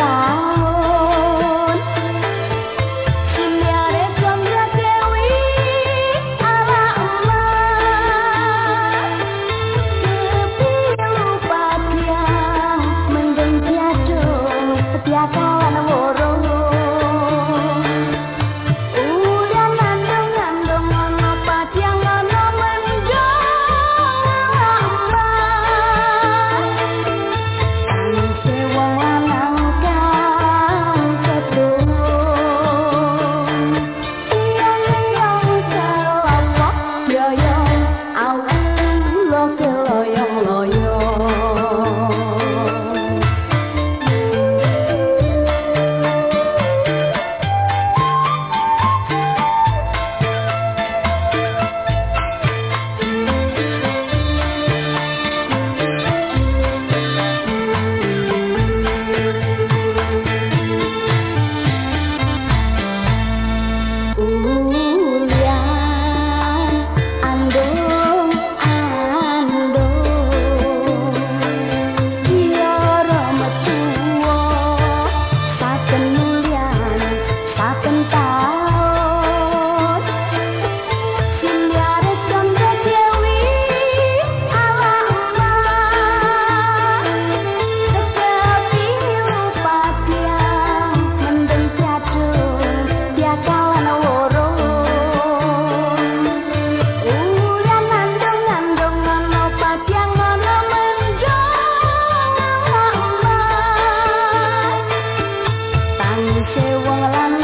ตา say one